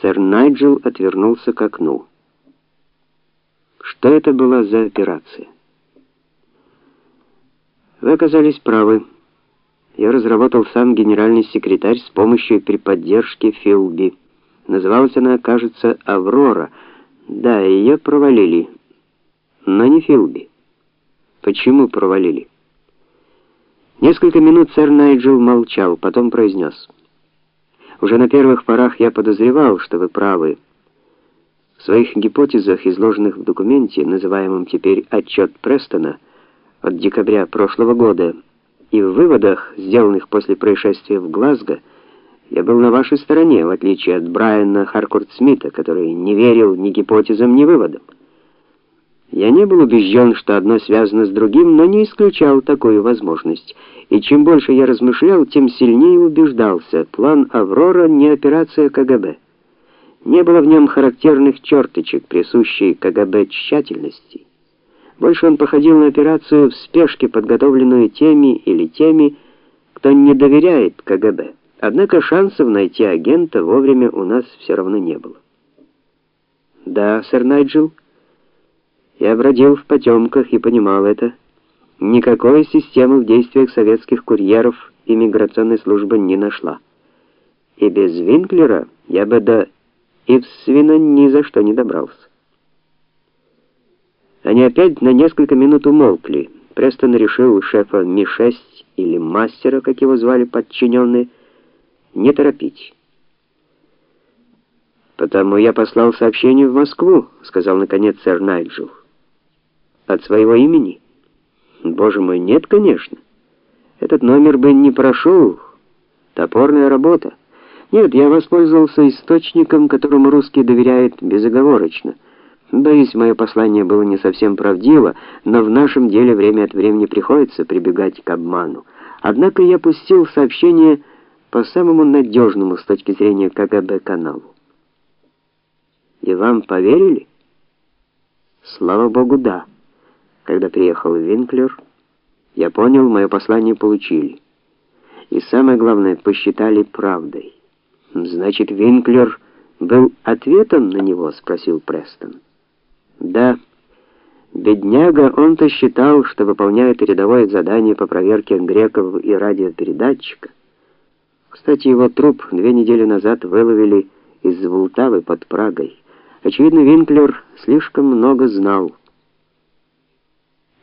Сэр Найджел отвернулся к окну. Что это была за операция? Вы оказались правы. Я разработал сам генеральный секретарь с помощью при поддержке Филби. Называлась она, кажется, Аврора. Да, ее провалили. Но не Филби. Почему провалили? Несколько минут сэр Найджел молчал, потом произнес: "Уже на первых порах я подозревал, что вы правы. В своих гипотезах, изложенных в документе, называемом теперь отчет Престона от декабря прошлого года, и в выводах, сделанных после происшествия в Глазго, я был на вашей стороне, в отличие от Брайана Харкорт-Смита, который не верил ни гипотезам, ни выводам. Я не был убежден, что одно связано с другим, но не исключал такую возможность. И чем больше я размышлял, тем сильнее убеждался: план Аврора не операция КГБ. Не было в нем характерных черточек, присущей КГБ тщательности. Больше он походил на операцию в спешке, подготовленную теми или теми, кто не доверяет КГБ. Однако шансов найти агента вовремя у нас все равно не было. Да, сэр Найджел, я бродил в потемках и понимал это. Никакой системы в действиях советских курьеров иммиграционная служба не нашла. И без Винклера я бы до Ивсвина ни за что не добрался. Они опять на несколько минут умолкли. Престон решил шефа Ми-6 или мастера, как его звали подчиненные, не торопить. Потому я послал сообщение в Москву, сказал наконец сэр Найджел. От своего имени? Боже мой, нет, конечно. Этот номер бы не прошел. Топорная работа. Нет, я воспользовался источником, которому русские доверяют безоговорочно. Боюсь, мое послание было не совсем правдиво, но в нашем деле время от времени приходится прибегать к обману. Однако я пустил сообщение по самому надежному с точки зрения КГБ каналу. И вам поверили? Слава богу, да. Когда приехал Винклер, я понял, мое послание получили. И самое главное, посчитали правдой. Значит, Винклер был ответом на него, спросил Престон. Да. Бедняга, он-то считал, что выполняет рядовое задание по проверке греков и радиопередатчика. Кстати, его труп две недели назад выловили из Волтавы под Прагой. Очевидно, Винклер слишком много знал.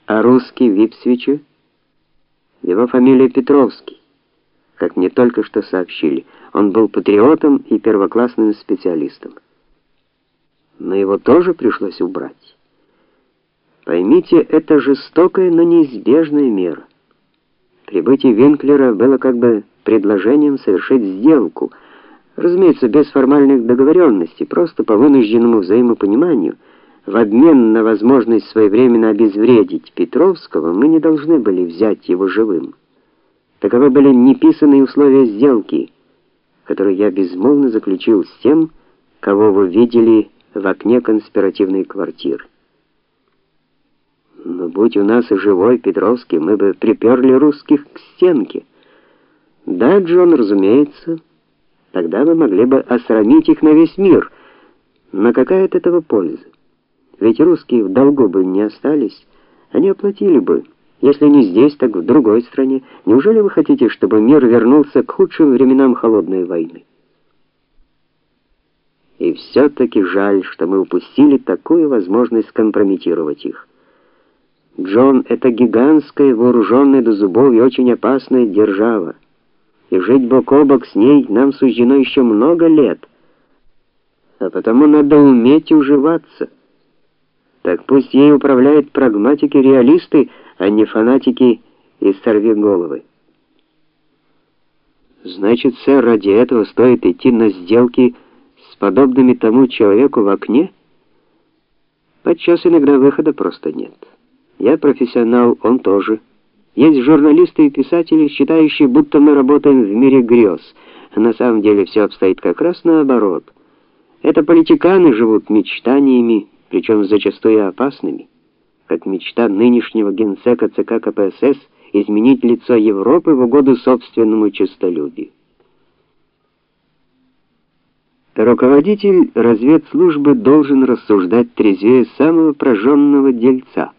А русский в? Его фамилия Петровский. Как мне только что сообщили, он был патриотом и первоклассным специалистом. Но его тоже пришлось убрать. Поймите, это жестокая, но неизбежная мера. Прибытие Винклера было как бы предложением совершить сделку, разумеется, без формальных договоренностей, просто по вынужденному взаимопониманию. В обмен на возможность своевременно обезвредить Петровского мы не должны были взять его живым. Таковы были неписанные условия сделки, которые я безмолвно заключил с тем, кого вы видели в окне конспиративной квартиры. Но будь у нас и живой Петровский, мы бы приперли русских к стенке. Да, Джон, разумеется, тогда мы могли бы осрамить их на весь мир. Но какая от этого польза? Ведь русские в долгу бы не остались, они оплатили бы. Если не здесь, так в другой стране. Неужели вы хотите, чтобы мир вернулся к худшим временам холодной войны? И все таки жаль, что мы упустили такую возможность скомпрометировать их. Джон это гигантская, вооруженная до зубов и очень опасная держава и жить бок о бок с ней нам суждено еще много лет. А потому надо уметь уживаться. Так пусть ей управляют прагматики-реалисты, а не фанатики и сорвиголовы. Значит, сэр, ради этого стоит идти на сделки с подобными тому человеку в окне? Подчас иногда выхода просто нет. Я профессионал, он тоже. Есть журналисты и писатели, считающие, будто мы работаем в мире грез. На самом деле все обстоит как раз наоборот. Это политиканы живут мечтаниями, причем зачастую опасными, как мечта нынешнего генсека ЦК КПСС изменить лицо Европы в угоду собственному честолюбию. Руководитель разведслужбы должен рассуждать трезвее самого прожженного дельца.